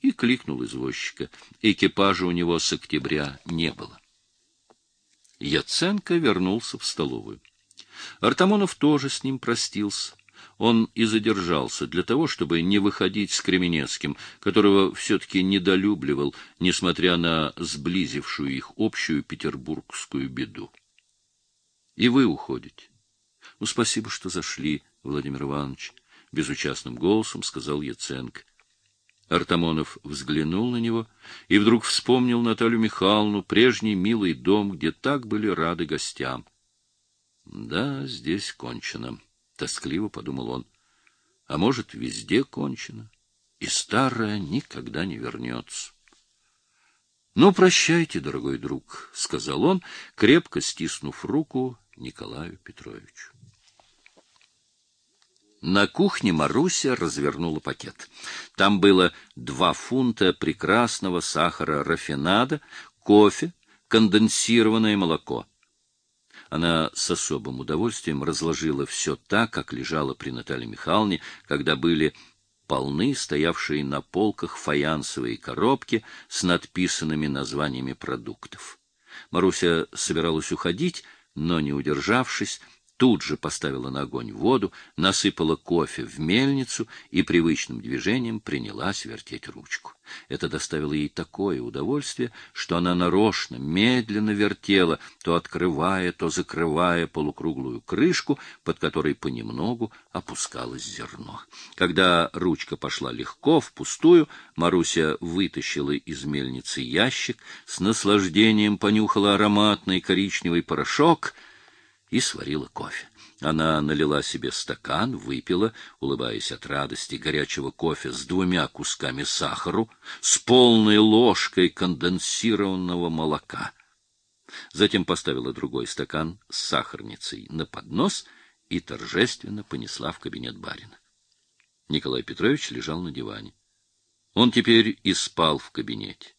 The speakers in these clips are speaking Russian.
и кликнул извозчика. Экипажа у него с октября не было. Яценко вернулся в столовую. Артамонов тоже с ним простился. Он и задержался для того, чтобы не выходить с Кременецким, которого все-таки недолюбливал, несмотря на сблизившую их общую петербургскую беду. — И вы уходите. — Ну, спасибо, что зашли, Владимир Иванович, — безучастным голосом сказал Яценко. Артамонов взглянул на него и вдруг вспомнил Наталью Михайловну, прежний милый дом, где так были рады гостям. Да, здесь кончено, тоскливо подумал он. А может, везде кончено, и старое никогда не вернется. Ну, прощайте, дорогой друг, сказал он, крепко стиснув руку Николаю Петровичу. На кухне Маруся развернула пакет. Там было два фунта прекрасного сахара рафинада, кофе, конденсированное молоко. Она с особым удовольствием разложила все так, как лежало при Наталье Михайловне, когда были полны стоявшие на полках фаянсовые коробки с надписанными названиями продуктов. Маруся собиралась уходить, но, не удержавшись, тут же поставила на огонь воду, насыпала кофе в мельницу и привычным движением принялась вертеть ручку. Это доставило ей такое удовольствие, что она нарочно, медленно вертела, то открывая, то закрывая полукруглую крышку, под которой понемногу опускалось зерно. Когда ручка пошла легко, впустую, Маруся вытащила из мельницы ящик, с наслаждением понюхала ароматный коричневый порошок — и сварила кофе. Она налила себе стакан, выпила, улыбаясь от радости, горячего кофе с двумя кусками сахару, с полной ложкой конденсированного молока. Затем поставила другой стакан с сахарницей на поднос и торжественно понесла в кабинет барина. Николай Петрович лежал на диване. Он теперь и спал в кабинете.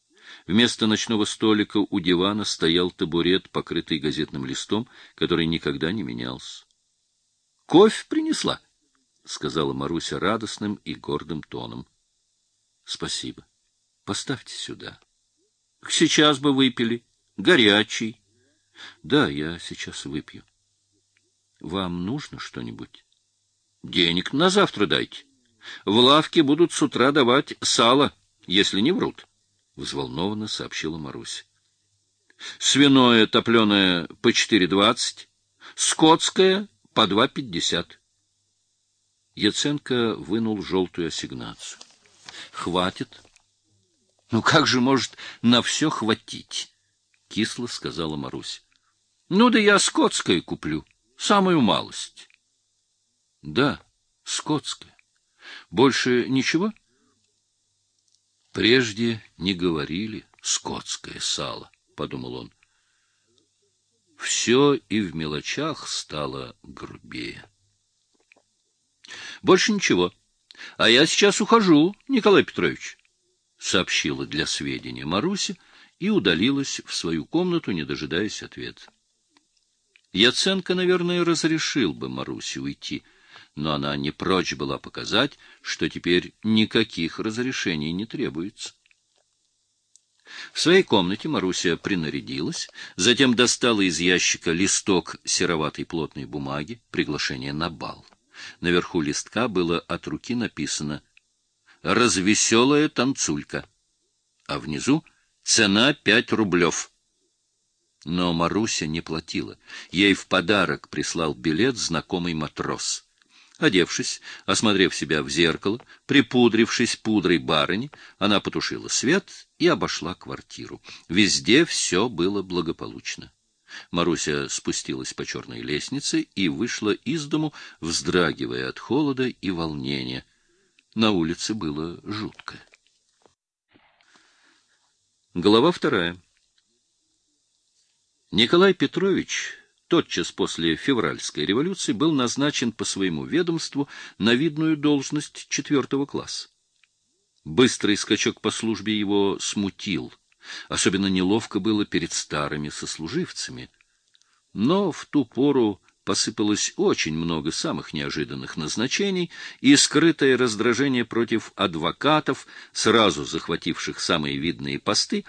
Вместо ночного столика у дивана стоял табурет, покрытый газетным листом, который никогда не менялся. — Кофе принесла, — сказала Маруся радостным и гордым тоном. — Спасибо. Поставьте сюда. — Сейчас бы выпили. Горячий. — Да, я сейчас выпью. — Вам нужно что-нибудь? — Денег на завтра дайте. В лавке будут с утра давать сало, если не врут взволнованно сообщила Маруся. Свиное топленое по четыре двадцать, скотское по два пятьдесят. Яценко вынул желтую ассигнацию. Хватит. Ну как же может на все хватить? Кисло сказала Маруся. Ну да я скотское куплю, самую малость. Да, скотское. Больше ничего? — Прежде не говорили скотское сало, — подумал он. Все и в мелочах стало грубее. Больше ничего. А я сейчас ухожу, Николай Петрович, — сообщила для сведения Маруся и удалилась в свою комнату, не дожидаясь ответа. Яценко, наверное, разрешил бы Марусе уйти, — но она не прочь была показать, что теперь никаких разрешений не требуется. В своей комнате Маруся принарядилась, затем достала из ящика листок сероватой плотной бумаги, приглашение на бал. Наверху листка было от руки написано «Развеселая танцулька», а внизу «Цена пять рублев». Но Маруся не платила. Ей в подарок прислал билет знакомый матрос. Одевшись, осмотрев себя в зеркало, припудрившись пудрой барыни, она потушила свет и обошла квартиру. Везде все было благополучно. Маруся спустилась по черной лестнице и вышла из дому, вздрагивая от холода и волнения. На улице было жутко. Глава вторая. Николай Петрович тотчас после февральской революции был назначен по своему ведомству на видную должность четвертого класса. Быстрый скачок по службе его смутил. Особенно неловко было перед старыми сослуживцами. Но в ту пору посыпалось очень много самых неожиданных назначений, и скрытое раздражение против адвокатов, сразу захвативших самые видные посты,